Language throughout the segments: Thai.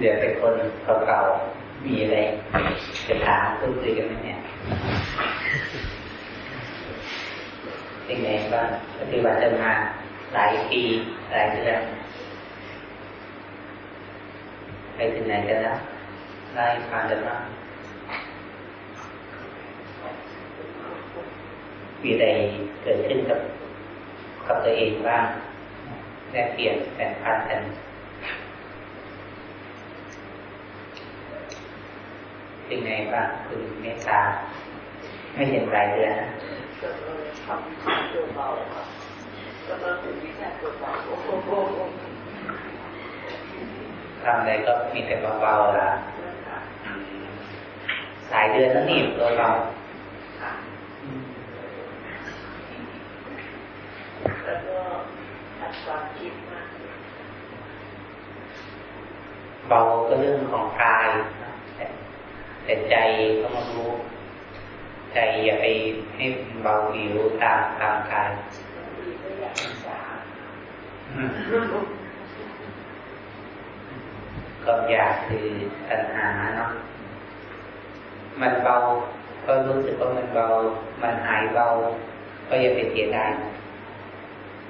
เดี๋ยวเป็นคนเก่าๆมีอะไรจะถามพูดคุยกันไหมเนี่ยเป็นไงบ้างปฏิบัติมาหลายปีหลายเดือนไปถึงไหนกันแล้วได้ผ่านกันบ้างมีอะไรเกิดขึ้นกับกับตัวเองบ้างแลกเปลี่ยนแบ่งปันกัน เป็นไงบ้างคุณเมตตาไม่เห็นรายเดือนทำองถึงวิชาตัวเบาทำอะไรก็มีแต่เบาๆละสายเดือนนั่นนี่ตัวเราแล้วก็ตัดความคิดมากเบาก็เรื่องของกาย แต่ใจก็มารู้ ใจอย่าไปให้เบาหิวตามตามกายความอยากคือปัญหาเนาะมันเบา ก็รู้สึกว่ามันเบา มันหายเบา ก็อย่าไปเสียดาย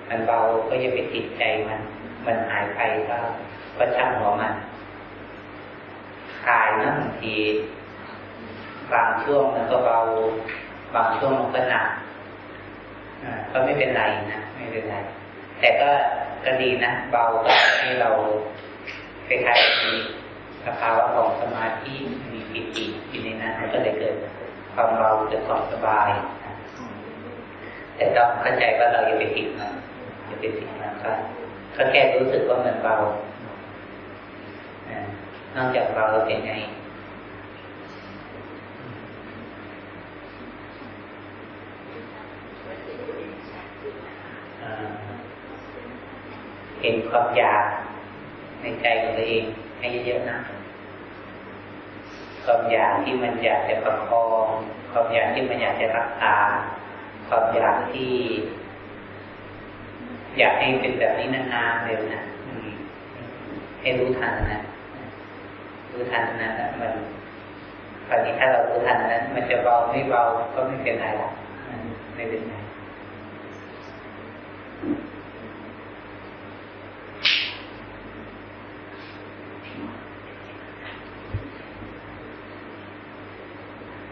มันเบาก็อย่าไปติดใจมัน มันหายไปก็ก็ช่างหัวมันกายนะบางที บางช่วงมันก็เบา บางช่วงมันก็หนักก็ไม่เป็นไรนะไม่เป็นไร แต่ก็ก็ดีนะเบาก็ให้เราคล้ายๆมีสภาวะของสมาธิมีปิติอยู่ในนั้นมันก็เลยเกิดความเบาเกิดความสบายแต่ต้องเข้าใจว่าเราอย่าไปติดมันอย่าไปติดมันก็ก็แค่รู้สึกว่ามันเบานอกจากเบาเป็นไง เห็นความอยากในใจของตัวเองให้เยอะๆนะความอยากที่มันอยากจะประคองความอยากที่มันอยากจะรักษาความอยากที่ อยากให้เป็นแบบนี้นานๆเร็วนะให้รู้ทันนะรู้ทันนะมันตอนนี้ถ้าเรารู้ทันนั้นมันจะเบาไม่เบาก็ไม่เป็นไรหรอกไม่เป็นไร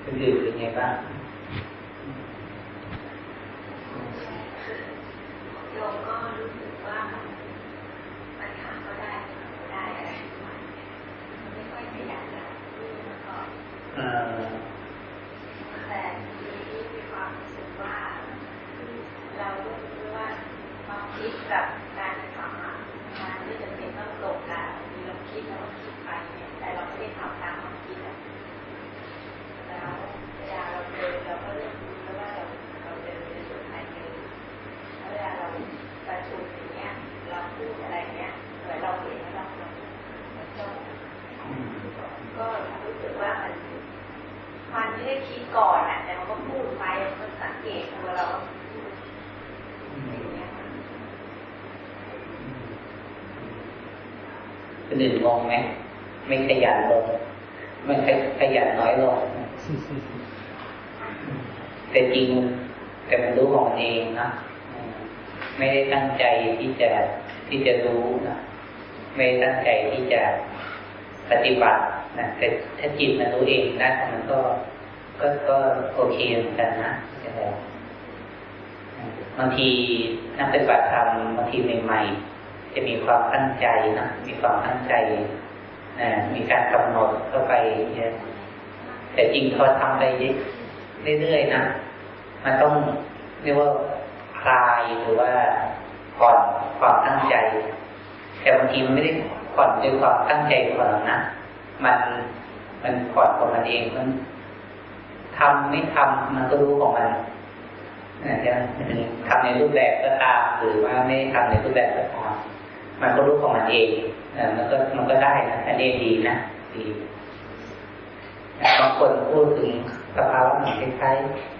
คน อื่นเป็นไงบ้างโยมก็รู้สึกว่าปัญหาก็ได้ก็ได้อะไรไม่ค่อยขยันแล้วแล้วก็แต่ทีนี้มีความรู้สึกว่า เรารู้สึกว่าความคิดกับการทำงานไม่จำเป็นต้องตกกันมีเราคิดแล้วคิดไปแต่เราไม่ได้ทำตามความคิดแล้วเวลาเราเดินเราก็เริ่มรู้แล้วว่าเราเราเดินในส่วนไหนเดินแล้วเวลาเราประชุมอย่างเงี้ย เราพูดอะไรเงี้ยเหมือนเราเห็นแล้วเราเราจ้องก็รู้สึกว่ามันมันไม่ได้คิด ก่อนอะแต่มันก็พูดไปมันสังเกตตัวเราอย่างเงี้ยคนอื่นงงไหมไม่ขยันลงมันขยันน้อยลงแต่จริงแต่มันรู้ของเองนะไม่ได้ตั้งใจที่จะที่จะรู้นะไม่ตั้งใจที่จะปฏิบัตินะแต่ถ้าจิตมันรู้เองนะมันก็ ก็ก็โอเคเหมือนกันนะบางทีนักปฏิบัติธรรมบางทีใหม่ๆ จะมีความตั้งใจนะมีความตั้งใจนะมีการกำหนดเข้าไปเนี่ยแต่จริงพอทำไปเรื่อยๆนะมันต้องเรียกว่าคลายหรือว่าผ่อนความตั้งใจ แต่บางทีมันไม่ได้ผ่อนด้วยความตั้งใจผ่อนนะมันมันผ่อนของมันเองมัน ทำไม่ทำมันก็รู้ของมันนะทำในรูปแบบก็ตามหรือว่าไม่ทำในรูปแบบก็ตามมันก็รู้ของมันเองมันก็มันก็ได้นะอันนี้ดีนะดีบางคนพูดถึงสภาวะคล้าย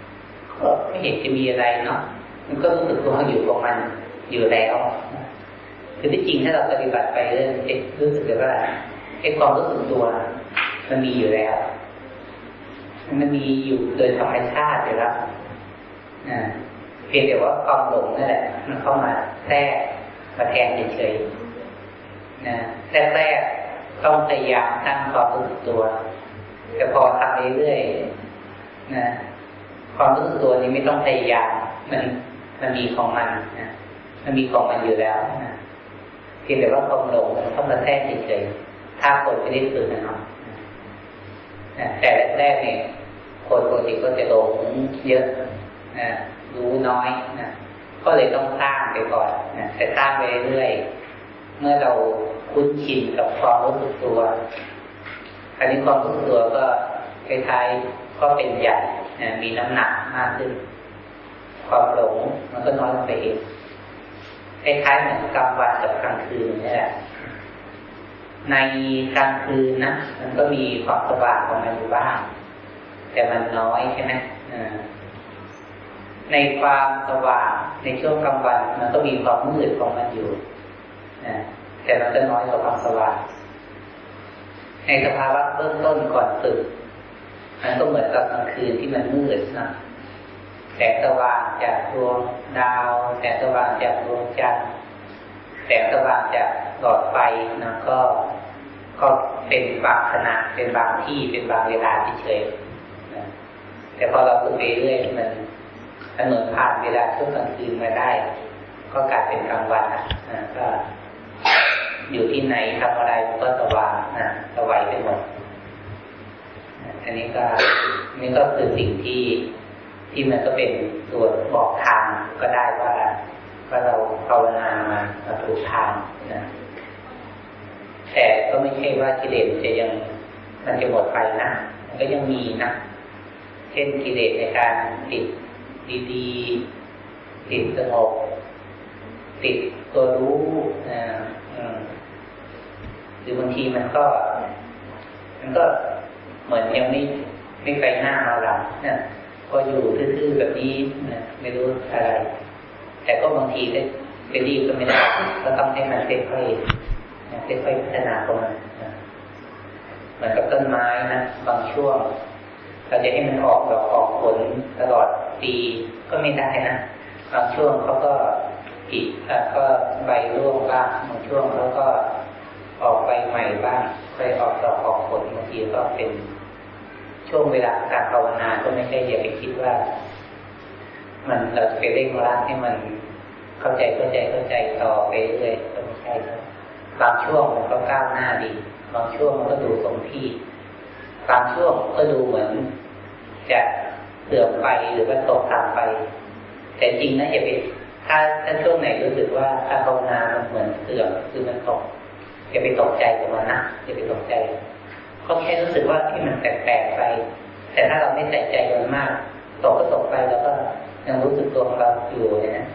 ๆก็ไม่เห็นจะมีอะไรเนาะมันก็รู้สึกตัวอยู่ของมันอยู่แล้วคือที่จริงถ้าเราปฏิบัติไปเรื่อยรู้สึกว่าไอ้ความรู้สึกตัว มันมีอยู่แล้ว มันมีอยู่โดยธรรมชาติอยู่แล้วเพียงแต่ว่าความหลงนั่นแหละ มันเข้ามาแทรกมาแทนเฉยๆนะแรกๆต้องพยายามตั้งความรู้สึกตัวแต่พอทำเรื่อยๆนะความรู้สึกตัวนี้ไม่ต้องพยายามมันมันมีของมันนะมันมีของมันอยู่แล้วนะเพียงแต่ว่าความหลงมันเข้ามาแทรกเฉยๆถ้าคนไม่ได้ฝึกนะครับ แต่แรกๆเนี่ยคนปกติก็จะหลงเยอะนะรู้น้อยนะก็เลยต้องสร้างไปก่อนนะแต่สร้างไปเรื่อยเมื่อเราคุ้นชินกับความรู้สึกตัวอันนี้ความรู้สึกตัวก็คล้ายๆก็เป็นใหญ่นะมีน้ำหนักมากขึ้น ความหลงมันก็น้อยลงไปเองคล้ายๆเหมือนกลางวันกับกลางคืนนี่แหละ ในกลางคืนนะมันก็มีความสว่างของมันอยู่บ้าง แต่มันน้อยใช่ไหมในความสว่างในช่วงกลางวันมันก็มีความมืดของมันอยู่แต่มันจะน้อยกว่าความสว่างในสภาวะเบื้องต้นก่อนตื่นมันก็เหมือนกับกลางคืนที่มันมืดนะแสงสว่างจากดวงดาวแสงสว่างจากดวงจันทร์แสงสว่างจากหลอดไฟนะก็ ก็เป็นบางขณะเป็นบางที่เป็นบางเวลาที่เฉยแต่พอเราฝึกไปเรื่อยมันถนนผ่านเวลาช่วงกลางคืนมาได้ ก็กลายเป็นกลางวันนะก็อยู่ที่ไหนทำอะไรก็สว่างนะสวัยไปหมดอันนี้ก็นี่ก็คือสิ่งที่ที่มันก็เป็นตัวนบอกได้ว่าว่าเราภาวนามามาถูกทางนะแต่ ก็ไม่ใช่ว่ากิเลสจะยังมันจะหมดไปนะ มันก็ยังมีนะ เช่นกิเลสในการติดดีๆ ติดสงบติดตัวรู้นะหรือบางทีมันก็ มันก็เหมือนยังไม่ไม่ไปหน้ามาหลังนะก็อยู่ทื่อๆแบบนี้นะไม่รู้อะไร แต่ก็บางทีก็ไปรีบก็ไม่ได้ก็ต้องให้มันค่อยๆ ค่อยๆพัฒนาของมันเหมือนกับต้นไม้นะบางช่วง เราจะให้มันออกดอกออกผลตลอดปีก็ไม่ได้นะบางช่วงเขาก็ผิดแล้วก็ใบร่วงบ้างบางช่วงเขาก็ออกใบใหม่บ้างค่อยออกดอกออกผลบางทีก็เป็นช่วงเวลาการภาวนาก็ไม่ใช่อย่าไปคิดว่า มันเราจะไปเร่งรัดให้มันเข้าใจเข้าใจเข้าใจต่อไปเรื่อยก็ไม่ใช่ครับ บางช่วงมันก็ก้าวหน้าดีบางช่วงมันก็ดูสมที่บางช่วงก็ดูเหมือนจะเสื่อมไปหรือว่าตกต่ำไป แต่จริงนะอย่าไปถ้าถ้าช่วงไหนรู้สึกว่าการภาวนามันเหมือนเสื่อมคือมันตกอย่าไปตกใจกับมันนะอย่าไปตกใจก็แค่รู้สึกว่าที่มันแปลกๆไป แต่ถ้าเราไม่ใส่ใจมันมากตกก็ตกไปแล้วก็ยังรู้สึกตัวของเราอยู่นะ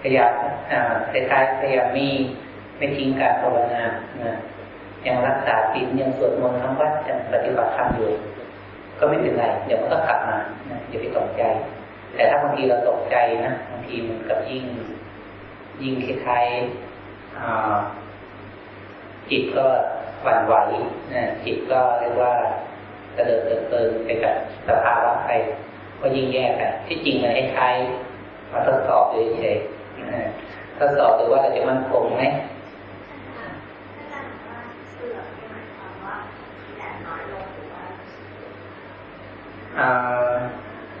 พยายามคล้ายๆพยายามมี ไม่ทิ้งการภาวนายังรักษาศีลยังสวดมนต์ทั้งวัดยังปฏิบัติธรรมอยู่ ก็ไม่เป็นไร เดี๋ยวมันก็กลับมาอย่าไปตกใจ แต่ถ้าบางทีเราตกใจนะบางทีมันกับยิ่ง ยิ่งคล้ายๆจิตก็หวั่นไหวนะจิตก็เรียกว่าเะเดินเติมไปกับสภาวะไปก็ยิ่งแย่กันที่จริงมันคล้ายๆมาทดสอบเฉยๆทดสอบดูว่าเราจะมั่นคงไหม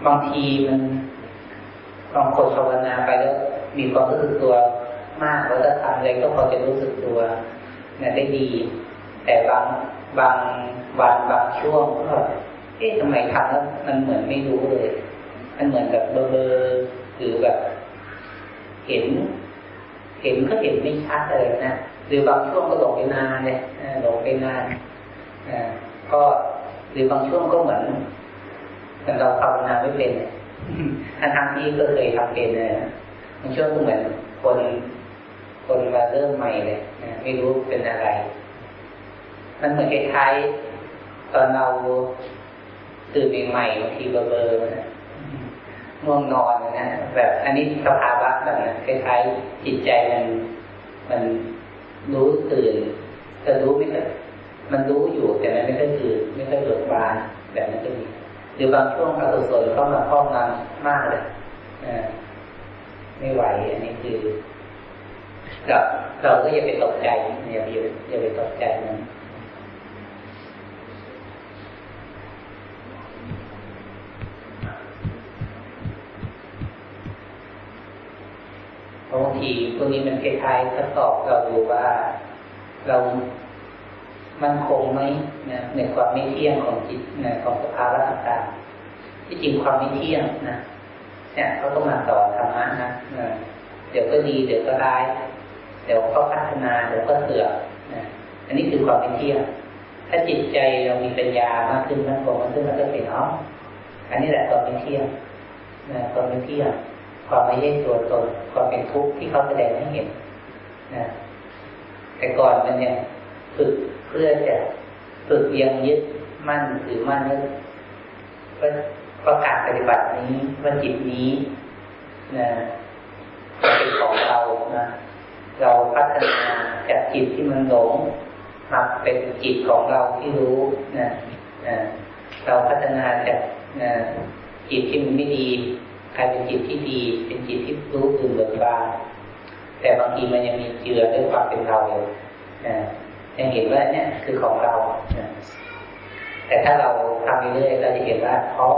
บางทีมันบางคนภาวนาไปแล้วมีความรู้สึกตัวมากแล้วจะทำอะไรก็พอจะรู้สึกตัวเนี่ยได้ดี แต่บางบางวันบางช่วงก็เอ๊ะทำไมทำแล้วมันเหมือนไม่รู้เลย มันเหมือนแบบเบลอหรือแบบเห็น เห็นก็เห็นไม่ชัดเลยนะหรือบางช่วงก็หลงไปนานเลยหลงไปนานก็หรือบางช่วงก็เหมือน แต่เราภาวนาไม่เป็นทั้งทางที่ก็เคยทำเป็นเลยมันช่วงเหมือนคน คนมาเริ่มใหม่เลยนะไม่รู้เป็นอะไร มันเหมือนคล้ายๆตอนเราตื่นใหม่บางทีเบอร์ๆนะง่วงนอนนะแบบอันนี้สภาวะแบบนั้นคล้ายๆจิตใจมัน มันรู้ตื่นจะรู้ไม่แต่มันรู้อยู่แต่มันไม่ค่อยคือไม่ค่อยเบิกบานแบบนั้นก็มี รือบางช่วงอกุศลเข้ามาครอบงำมากเลยไม่ไหว อันนี้คือเราเราก็อย่าไปตกใจอย่าไปอย่าไปตกใจมันบางทีพวกนี้มันคล้ายๆทดสอบเราดูว่า เรา มันคงไหมนะในความไม่เที่ยงของจิตนะของสภาวะต่างๆที่จริงความไม่เที่ยงนะเนี่ยเขาต้องมาสอนธรรมะนะเดี๋ยวก็ดีเดี๋ยวก็ร้าย เดี๋ยวก็พัฒนาเดี๋ยวก็เสื่อมนะอันนี้คือความไม่เที่ยง ถ้าจิตใจเรามีปัญญามากขึ้นมากกว่ามันขึ้นมันก็เห็นอ๋ออันนี้แหละความไม่เที่ยงนะความไม่เที่ยงความไม่ใช่ตัวตนความเป็นทุกข์ที่เขาแสดงให้เห็นนะแต่ก่อนมันเนี่ย ฝึกเพื่อจะฝึกยังยึดมั่นถือมั่นว่าประกาศปฏิบัตินี้ว่าจิตนี้นะเป็นของเรานะเราพัฒนาจากจิตที่มันหลงมาเป็นจิตของเราที่รู้นะนะเราพัฒนาจากนะจิตที่มันไม่ดีกลายเป็นจิตที่ดี เป็นจิตที่รู้ตื่นเบิกบานแต่บางทีมันยังมีเจือด้วยความเป็นเราอยู่นะ ยังเห็นว่าเนี่ยคือของเรา แต่ถ้าเราทำไปเรื่อยเราจะเห็นว่าเพราะ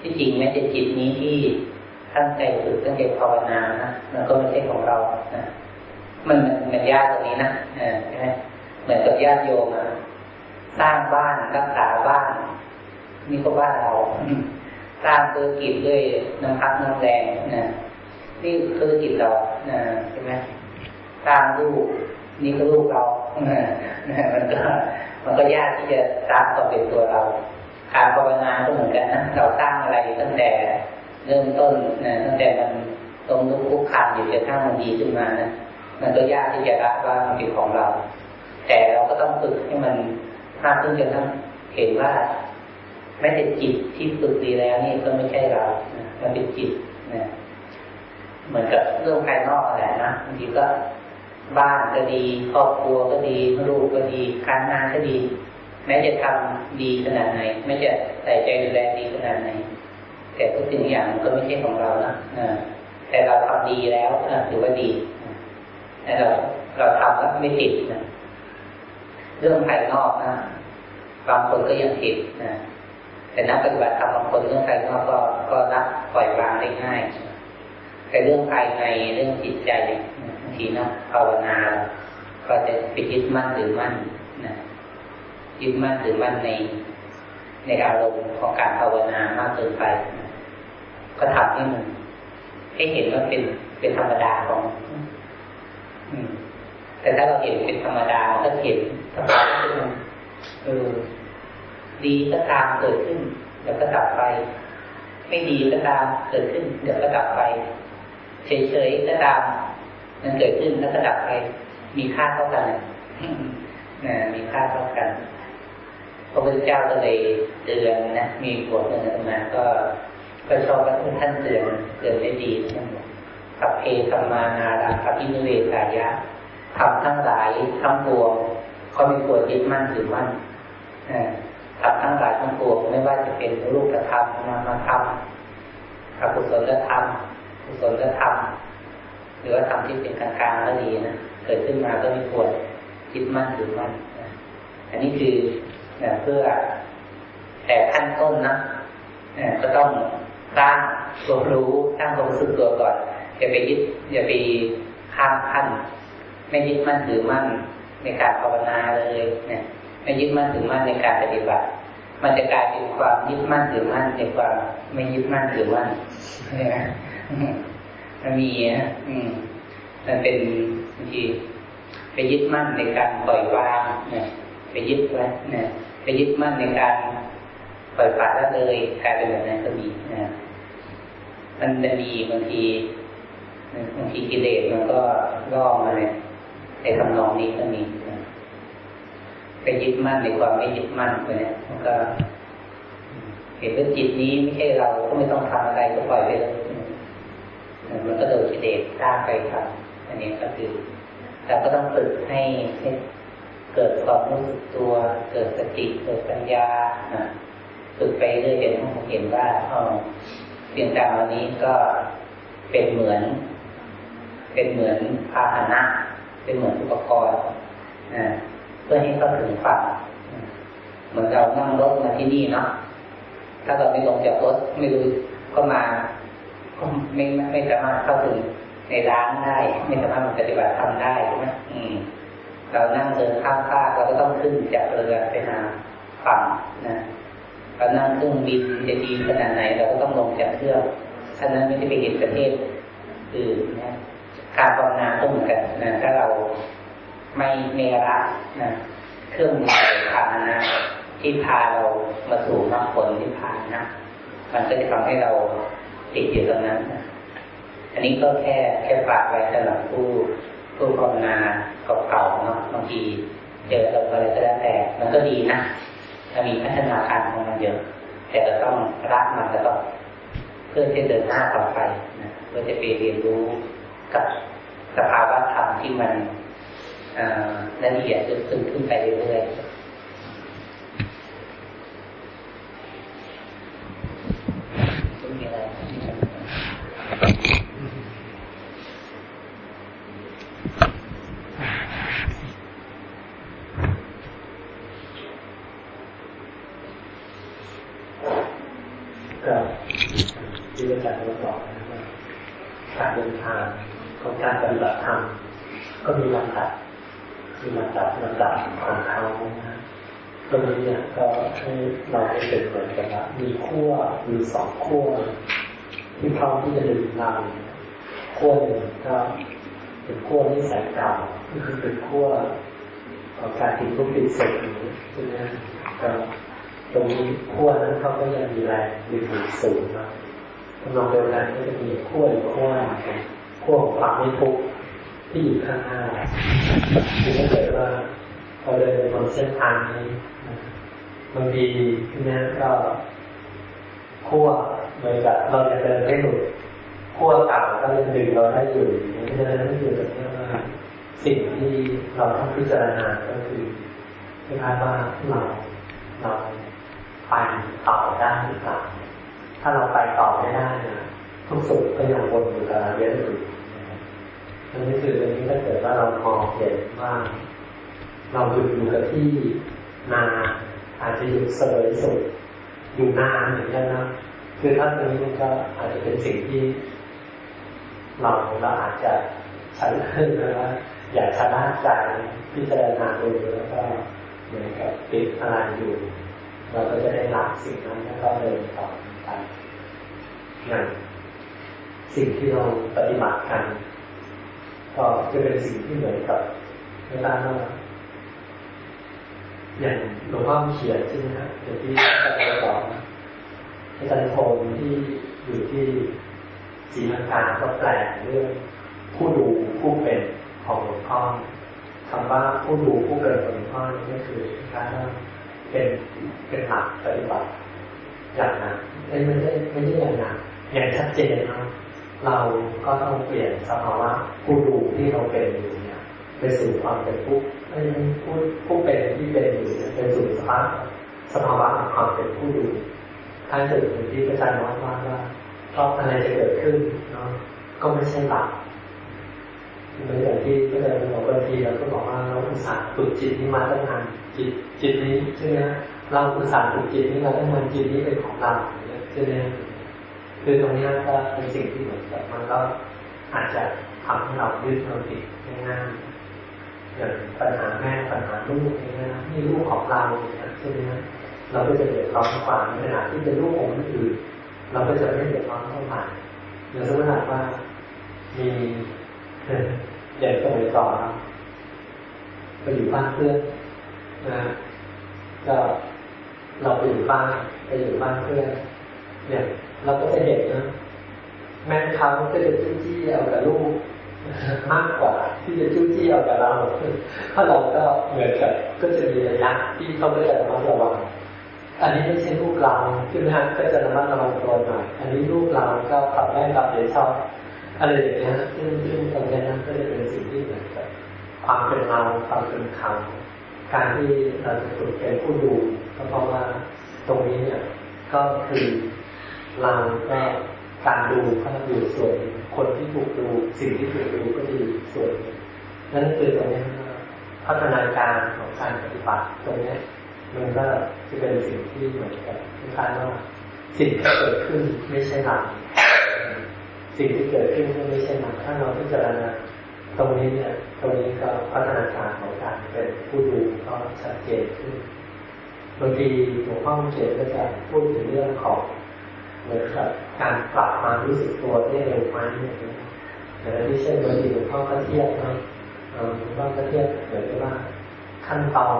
ที่จริงแม้แต่จิตนี้ที่ตั้งใจฝึกตั้งใจภาวนานะมันก็ไม่ใช่ของเรานะมันมันยากตรงนี้นะใช่ไหมเหมือนกับญาติโยมสร้างบ้านรักษาบ้านนี่ก็บ้านเรา สร้างธุรกิจด้วยน้ำพักน้ำแรงนะนี่ธุรกิจเรานะใช่ไหมสร้างลูกนี่ก็ลูกเรา มันก็มันก็ยากที่จะสร้างต่อเป็นตัวเรา การภาวนาก็เหมือนกันนะเราสร้างอะไรตั้งแต่เริ่มต้นนะตั้งแต่มันตรงลุกคุกคานอยู่จนถ้ามันดีขึ้นมานะมันก็ยากที่จะรับว่ามันเป็นของเรา แต่เราก็ต้องฝึกให้มันมากขึ้นจนทั้งเห็นว่าแม้แต่จิตที่ฝึกดีแล้วนี่ก็ไม่ใช่เรามันเป็นจิตนะ เหมือนกับเรื่องภายนอกแหละนะบางทีก็ บ้านก็ดี ครอบครัวก็ดีลูกก็ดี การงานก็ดี แม้จะทำดีขนาดไหนแม้จะใส่ใจดูแลดีขนาดไหน แต่ทุกสิ่งอย่างมันก็ไม่ใช่ของเรานะแต่เราทำดีแล้วถือว่าดีแต่เราเราทำแล้วไม่ติดนะเรื่องภายนอกนะบางคนก็ยังติดนะแต่นักปฏิบัติธรรมบางคนเรื่องภายนอกก็ก็รับปล่อยวางได้ง่าย แต่เรื่องภายในเรื่องจิตใจ ทีนะภาวนาก็จะไปยึดมั่นหรือมั่นนะยึดมั่นหรือมั่นใน ในอารมณ์ของการภาวนามากเกินไป ก็ทำให้มันให้เห็นว่าเป็นเป็นธรรมดาของแต่ถ้าเราเห็นเป็นธรรมดาก็เห็นธรรมดาที่มันเออดีก็ตามเกิดขึ้นเดี๋ยวก็ดับไป ไม่ดีก็ตามเกิดขึ้น เดี๋ยวก็ดับไปเฉยๆก็ตาม มันเกิดขึ้นแล้วก็ดับไป มีค่าเท่ากันนะมีค่าเท่ากันพระพุทธเจ้าก็เลยเตือนนะ มีบทหนึ่งมาก็ก็ชอบว่าท่านเตือนเตือนได้ดีท่านบอกสัพเพธมานาราปฏินิเวสายะทำทั้งหลายทั้งปวงเขาไม่ควรยึดมั่นถือมั่นทำทั้งหลายทั้งปวงไม่ว่าจะเป็นรูปธรรมนามธรรมอกุศลธรรมกุศลธรรม หรือว่าธรรมที่เป็นกลางๆก็ดีนะเกิดขึ้นมาก็ไม่ควรคิดมั่นถือมั่นอันนี้คือเพื่อแต่ขั้นต้นนะก็ต้องสร้างตัวรู้สร้างความรู้สึกตัวก่อนอย่าไปยึดอย่าไปข้ามขั้น ไม่ยึดมั่นถือมั่นในการภาวนาเลยเนี่ยไม่ยึดมั่นถือมั่นในการปฏิบัติ มันจะกลายเป็นความยึดมั่นถือมั่นในความไม่ยึดมั่นถือมั่น มันมีอะอืมมันเป็นบางทีไปยึดมั่นในการปล่อยวางเนี่ยไปยึดไว้เนี่ยไปยึดมั่นในการปล่อยปละละเลยกลายเป็นแบบนั้นก็มีนะมันจะมีบางทีบางทีกิเลสมันก็ล่อมาเลยในทำนองนี้ก็มีนะไปยึดมั่นในความไม่ยึดมั่นไปเนี่ยมันก็ เห็นว่าจิตนี้ไม่ใช่เราก็ไม่ต้องทำอะไรก็ปล่อยไปเลย มันก็โดนกิเลสสร้างไปครับ อันนี้ก็คือเราก็ต้องฝึกให้เกิดความรู้สึกตัว เกิดสติเกิดปัญญาฝึกไปเรื่อยๆผมเห็นว่าเพียงแต่วันนี้ก็เป็นเหมือน เป็นเหมือนพาหนะ เป็นเหมือนอุปกรณ์เพื่อให้เข้าถึงฝั่งเหมือนเรานั่งรถมาที่นี่เนาะถ้าเราไม่ลงจากรถไม่รู้ก็มา ไม่ไม่สามารถเข้าถึงในร้านได้ ไม่สามารถปฏิบัติทำได้ใช่ไหมเรานั่งเดินข้ามฟากเราก็ต้องขึ้นจากเรือไปหาฝั่งนะเรานั่งเครื่องบินจะดีขนาดไหนเราก็ต้องลงจากเครื่องฉะนั้นไม่ได้ไปเห็นประเทศอื่นนะการภาวนาก็เหมือนกันนะถ้าเราไม่เนรักนะเครื่องมือพานะที่พาเรามาสู่มรรคผลที่พานะมันก็จะทำให้เรา ติดอยู่ตรงนั้น อันนี้ก็แค่แค่ฝากไว้สำหรับผู้ผู้ภาวนาเก่าๆเนาะบางทีเจออะไรก็แล้วแต่ มันก็ดีนะถ้ามีพัฒนาการของมันเยอะ แต่เราต้องรักมันแล้วก็เพื่อที่เดินหน้าต่อไปนะเพื่อจะไปเรียนรู้กับสภาวะธรรมที่มันละเอียดลึกซึ้งขึ้นไปเรื่อยๆมีอะไร ก็มีลำดับมีลำดับลำดับของเขาตรงนี้เนี่ยก็ให้เราได้เป็นเหมือนกันว่ามีขั้วมีสองขั้วที่พร้อมที่จะดึงเราขั้วหนึ่งก็ เป็นขั้วนิสัยเก่าก็คือเป็นขั้วของการติดรูปติดเสกนี้ใช่ไหมก็ตรงนี้ขั้วนั้นเขาก็ยังมีแรงดึงดูดสูงนะกำลังเดียวกันก็จะมีขั้วอีกขั้วขั้วของความไม่ทุกข์ที่อยู่ข้างหน้าคือถ้าเกิดว่าพอเดินบนเส้นทางนี้บางทีนี่ยก็ขั้วเหมือนกับเราจะเดินไม่หลุด ขั้วเก่าก็ยังดึงเราได้อยู่เพราะฉะนั้นนี่คือแบบว่าสิ่งที่เราต้องพิจารณาก็คือคล้ายๆว่าเราเราไปต่อได้หรือเปล่าถ้าเราไปต่อไม่ได้นะทุกสุขก็ยังวนอยู่กับเราเยอะอยู่อันนี้คืออันนี้ถ้าเกิดว่าเรามองเห็นว่า เราหยุดอยู่กับที่นานอาจจะหยุดเสยสุดอยู่นานเหมือนกันนะคือถ้าตรงนี้มันก็อาจจะเป็นสิ่งที่ เราเราอาจจะใช้ขึ้นนะว่าอยากชนะใจพิจารณาดูแล้วก็เหมือนกับติดอะไรอยู่ เราก็จะได้หลักสิ่งนั้นแล้วก็เดินต่อไปอย่างสิ่งที่เราปฏิบัติกัน ก็จะเป็นสิ่งที่เหมือนกับเวลาเราอย่างหลวงพ่อเขียนใช่ไหมครับอย่างที่อาจารย์บอกอาจารย์โทนที่อยู่ที่ จีนกาก็แปลเรื่องผู้ดูผู้เป็นของหลวงพ่อคำว่าผู้ดูผู้เป็นของหลวงพ่อนี่ก็คือการเป็นเป็นหลักปฏิบัติอย่างนั้นไม่ใช่ไม่ใช่อย่างนั้นอย่างชัดเจนนะเราก็ต้องเปลี่ยนสภาวะผู้ดูที่เราเป็นอยู่เนี่ยไปสู่ความเป็นผู้ผู้ผู้เป็นที่เป็นอยู่เนี่ยเป็นสู่สภาวะสภาวะของความเป็นผู้ดูท่านจะถึงที่พระอาจารย์ว่าว่า ว่าเพราะอะไรจะเกิดขึ้นเนาะก็ไม่ใช่หลักเหมือนอย่างที่พระอาจารย์บอกบางทีเราก็บอกว่าเราอุตส่าห์ฝึกจิตนี้มาตั้งนานจิตจิตนี้ใช่ไหมเราอุตส่าห์ฝึกจิตนี้มาตั้งนานจิตนี้เป็นของเราใช่ไหมคือตรงนี้ก็เป็นสิ่งที่เหมือนกับมันก็อาจจะทำให้เรายึดเราติดง่ายอย่างปัญหาแม่ปัญหาลูกง่ายๆนี่ลูกของเราใช่ไหมเราก็จะเดือดร้อนกว่าในขณะที่เป็นลูกของคนอื่น เราก็จะไม่เดือดร้อนเท่าไหร่อย่างสมมติว่ามีอย่างสมัยก่อนไปอยู่บ้านเพื่อนนะก็เราไปอยู่บ้านไปอยู่บ้านเพื่อนเนี่ย เราก็จะเห็นนะแม่เขาก็จะจู้จี้เอากับลูกมากกว่า ที่จะจู้จี้เอากับเราถ้าะเราก็เหมือนกับก็จะมีระยะที่เขาก็จะระมัดระวัง อันนี้ไม่ใช่ลูกเราคือนะก็จะระมัดระวังตัวหน่อย อันนี้ลูกเราก็ขับแม่ขับเดี๋ยวชอบอะไรอย่างเงี้ยซึ่งซึ่งตรงนี้นั้นก็จะเป็นสิ่งที่เหมือนกับความเป็นเราความเป็นเขาการที่เราจะฝึกเป็นผู้ดูก็เพราะว่าตรงนี้เนี่ยก็คือเราก็การดูก็อยู่ส่วน คนที่ถูกดูสิ่งที่ถูกดูก็ดีส่วนนั่นคือตรงนี้พัฒนาการของการปฏิบัติตรงนี้ มันก็จะเป็นสิ่งที่เหมือนกับที่คาดว่าสิ่งที่เกิดขึ้นไม่ใช่เราสิ่งที่เกิดขึ้นก็ไม่ใช่เราถ้าเราพิจารณาตรงนี้เนี่ย ตรงนี้ก็พัฒนาการของการเป็นผู้ดูก็ชัดเจนขึ้นบางทีหลวงพ่อเขียนก็จะพูดถึงเรื่องของเหมือนกับการปรับความรู้สึกตัวได้เร็วไหมอย่างนี้แต่ที่เช่นบางทีหลวงพ่อก็เทียบนะหลวงพ่อก็เทียบเหมือนกับว่าขั้นตอน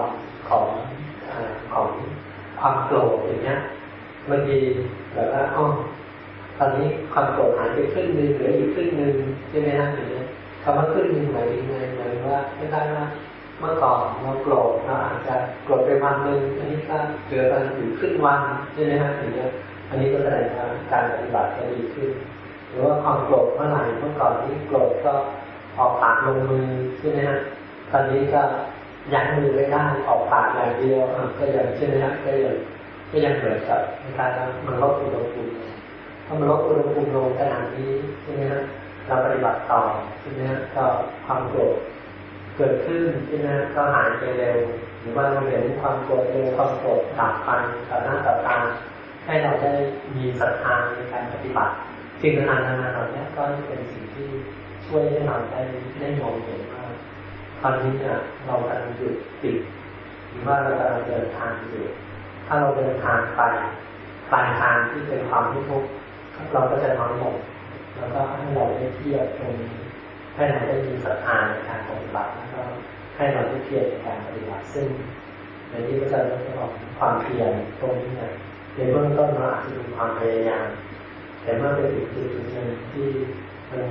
ของ ของความโกรธอย่างเงี้ยบางทีแบบว่าอ๋อตอนนี้ความโกรธหายไปครึ่งหนึ่งเหลืออีกครึ่งหนึ่งใช่ไหมฮะอย่างเงี้ยคำว่าครึ่งหนึ่งหมายถึงไงหมายถึงว่าไม่ได้ว่าเมื่อก่อนเราโกรธเราอาจจะโกรธไปวันหนึ่งอันนี้ก็เหลือกันอยู่ครึ่งวันใช่ไหมฮะอย่างเงี้ยอันนี้ก็แสดงว่าการปฏิบัติจะดีขึ้น หรือว่าความโกรธเมื่อไหร่เมื่อก่อนนี้โกรธก็ออกปากลงมือใช่ไหมฮะตอนนี้ก็ ยั้งมือไม่ได้ออกปากอย่างเดียวก็ยังใช่ไหมฮะก็ยังก็ยังเหมือนกับการมันลดอุณหภูมิถ้ามันลดอุณหภูมิลงขนาดนี้ใช่ไหมฮะเราปฏิบัติต่อใช่ไหมฮะก็ความโกรธเกิดขึ้นใช่ไหมก็หายไปเร็ว หรือว่าเราเห็นความโกรธเร็วความโกรธดับไปต่อหน้าต่อตาให้เราได้มีศรัทธาในการปฏิบัติสิ่งต่างๆนานาเหล่านี้ก็เป็นสิ่งที่ช่วยให้เราได้ได้มองเห็นว่า อนนี้เนี่ยเรากำลังหยุดติดหรือว่าเรากำลังเดินทางอยู่ถ้าเราเดินทางไปปลายทางที่เป็นความทุกข์เราก็จะน้อยลงแล้วก็ให้เราได้เทียบตรงนี้ให้เราได้มีศรัทธาในการปฏิบัติแล้วก็ให้เราได้เพียรในการปฏิบัติซึ่งในที่พระอาจารย์บอกความเพียรตรงนี้เนี่ยในเบื้องต้นเราอาจจะมีความพยายามแต่เมื่อไปถึงจุดจุดหนึ่งที่มัน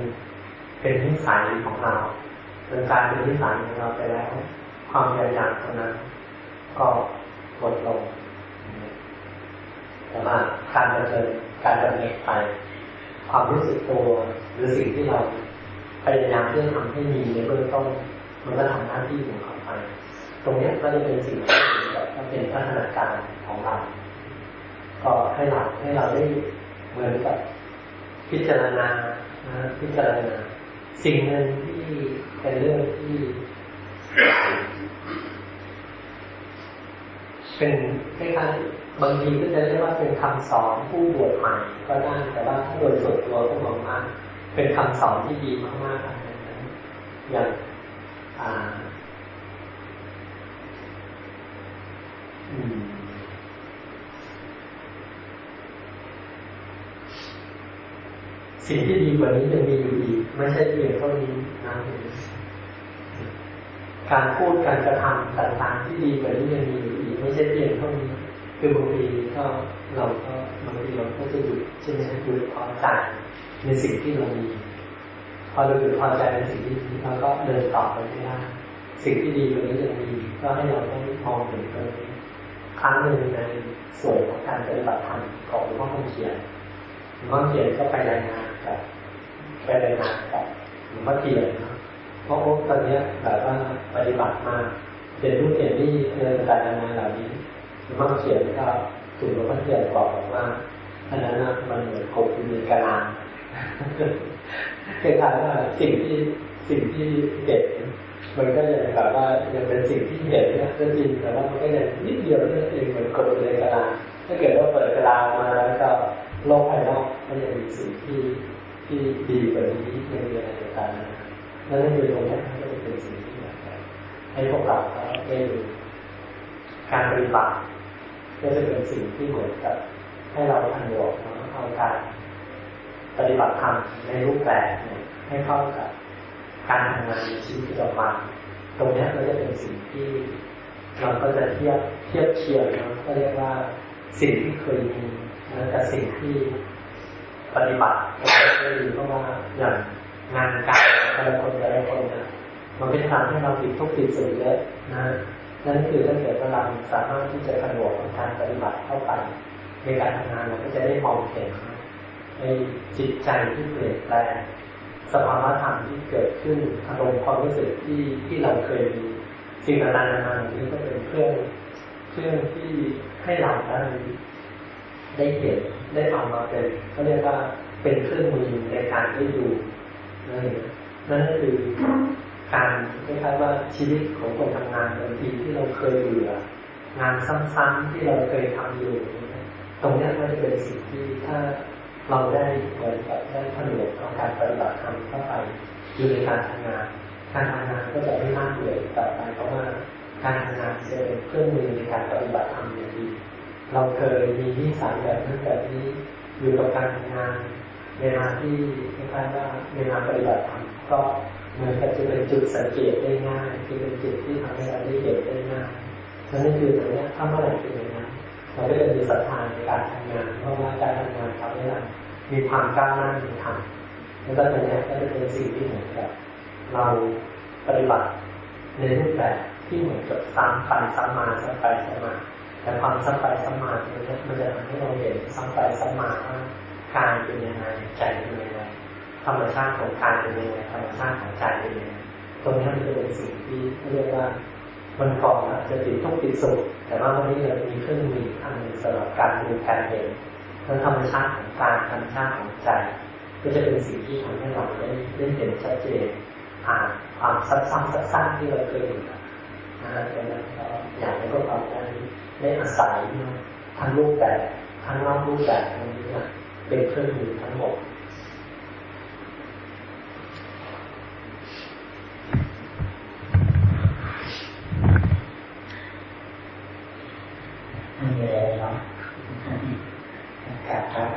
เป็นนิสัยของเรา เป็นการเป็นนิสัยของเราไปแล้ว ความพยายามตรงนั้น ก็ลดลงแต่ว่าการดำเนินการดำเนินไป ความรู้สึกตัวหรือสิ่งที่เราพยายามเพื่อทำให้มีในเบื้องต้นมันก็ทำหน้าที่ของเขาไป ตรงนี้ก็จะเป็นสิ่งที่เป็นพัฒนาการของเรา ก็ให้เราให้เราได้เหมือนกับพิจารณาพิจารณา สิ่งหนึ่งที่ เป็นเรื่องที่ เป็นคล้ายๆบางทีก็จะเรียกว่าเป็นคำสอนผู้บวชใหม่ก็ได้แต่ว่าถ้าโดยส่วนตัวก็มองว่าเป็นคำสอนที่ดีมากๆอันนั้นอย่างอ่าอืมสิ่งที่ดีกว่านี้ยังมีอยู่อีก ไม่ใช่เพียงเท่านี้นะการพูดการกระทำต่างๆที่ดีกว่านี้ยังมีอยู่อีกไม่ใช่เพียงเท่านี้ คือบางทีก็เราก็บางทีเราก็จะหยุดใช่ไหมหยุดพอใจในสิ่งที่เรามีพอเราหยุดพอใจในสิ่งที่ดีเราก็เดินต่อไปไม่ได้สิ่งที่ดีกว่านี้ยังมีก็ให้เราได้มองเห็นตรงนี้ครั้งหนึ่งในส่วนของการปฏิบัติธรรมของหลวงพ่อคงเขียนหลวงพ่อเขียนก็ไปรายงานกับ ไปรายงานกับหลวงพ่อเขียนเพราะโอ้ตอนนี้แบบว่าปฏิบัติมาเรียนรู้เรียนนี่เรื่องการทำงานเหล่านี้หลวงพ่อเขียนก็ถูกหลวงพ่อเขียนบอกว่าอันนั้นมันเหมือนกบมีกระลางคล้ายๆว่าสิ่งที่สิ่งที่เด็ดมันก็ยังแบบว่ายังเป็นสิ่งที่เห็นนะก็จริงแต่ว่ามันก็ยังนิดเดียวนั่นเองเหมือนกบในกระลาถ้าเกิดว่าเปิดกระลามาแล้วก็โลกภายนอกก็ยังมีสิ่งที่ ที่ดีกว่านี้ยังมีอะไรต่างๆนั่นคือตรงนี้ก็จะเป็นสิ่งที่อยากให้พวกเราได้ดูการปฏิบัติก็จะเป็นสิ่งที่เหมือนกับ ให้เราทันหลวงเอาการปฏิบัติธรรมในรูปแบบให้เข้ากับการทำงานในชีวิตประจำวันตรงนี้ก็จะเป็นสิ่งที่เราก็จะเทียบเทียบเชียร์นะก็เรียกว่าสิ่งที่เคยมีนะกับสิ่งที่ ปฏิบัติก็ได้ดีเพราะว่าอย่างงานการแต่ละคนแต่ละคนนะมันเป็นทางให้เราติดทุกติดสุดเยอะนะนั่นคือถ้าเกิดเราสามารถที่จะขนวกการปฏิบัติเข้าไปในการทำงานเราก็จะได้มองเห็นในจิตใจที่เปลี่ยนแปลงสภาวะธรรมที่เกิดขึ้นอารมณ์ความรู้สึกที่ที่เราเคยมีสิ่งต่างๆนานานี้ก็เป็นเครื่องเครื่องที่ให้เราได้ ได้เห็นได้เอามาเป็นเขาเรียกว่าเป็นเครื่องมือในการได้ดูนั่นก็คือการคล้ายๆว่าชีวิตของคนทำงานบางทีที่เราเคยเบื่องานซ้ำๆที่เราเคยทำอยู่ ตรงนี้มันจะเป็นสิ่งที่ถ้าเราได้เหมือนกับได้ผนวกของการปฏิบัติธรรมเข้าไปอยู่ในการทำงาน การทำงานก็จะไม่น่าเบื่อต่อไปเพราะว่าการทำงานจะเป็นเครื่องมือในการปฏิบัติธรรมอย่างดี เราเคยมีนิสัยแบบนั้นแบบนี้อยู่กับการทำงานเวลาที่คล้ายๆว่าเวลาปฏิบัติธรรมก็เหมือนกับจะเป็นจุดสังเกตได้ง่ายคือเป็นจุดที่ทำให้เราได้เห็นได้ง่ายนั่นคือตรงนี้ถ้าเมื่อไหร่เป็นอย่างนั้นเราก็จะมีศรัทธาในการทำงาน เพราะว่าการทำงานทำให้เรามีความก้าวหน้าในธรรมแล้วก็ตรงนี้ก็จะเป็นสิ่งที่เหมือนกับเราปฏิบัติในรูปแบบที่เหมือนกับซ้ำไปซ้ำมาซ้ำไปซ้ำมา แต่ความซ้ำไปซ้ำมาเนี่ยมันจะทำให้เราเห็นซ้ำไปซ้ำมาว่ากายเป็นยังไงใจเป็นยังไงธรรมชาติของกายเป็นยังไงธรรมชาติของใจเป็นยังไงตรงนี้มันจะเป็นสิ่งที่เรียกว่ามันก่อนจะติดทุกติดสุขแต่ว่าวันนี้เรามีเครื่องมืออันหนึ่งสำหรับการดูการเห็นทั้งธรรมชาติของกายธรรมชาติของใจ ก็จะเป็นสิ่งที่ทำให้เราได้ได้เห็นชัดเจนผ่านความซ้ำๆซักๆที่เราเคยอยู่น อย่ากให้กเราได้ได้อาศัยทั้งรูปแบบทั้งนอกรูปแบบตรงนี้นะเป็นเครื่องมือทั้งหมดไม่มีอะไรเนาะกลับพักกั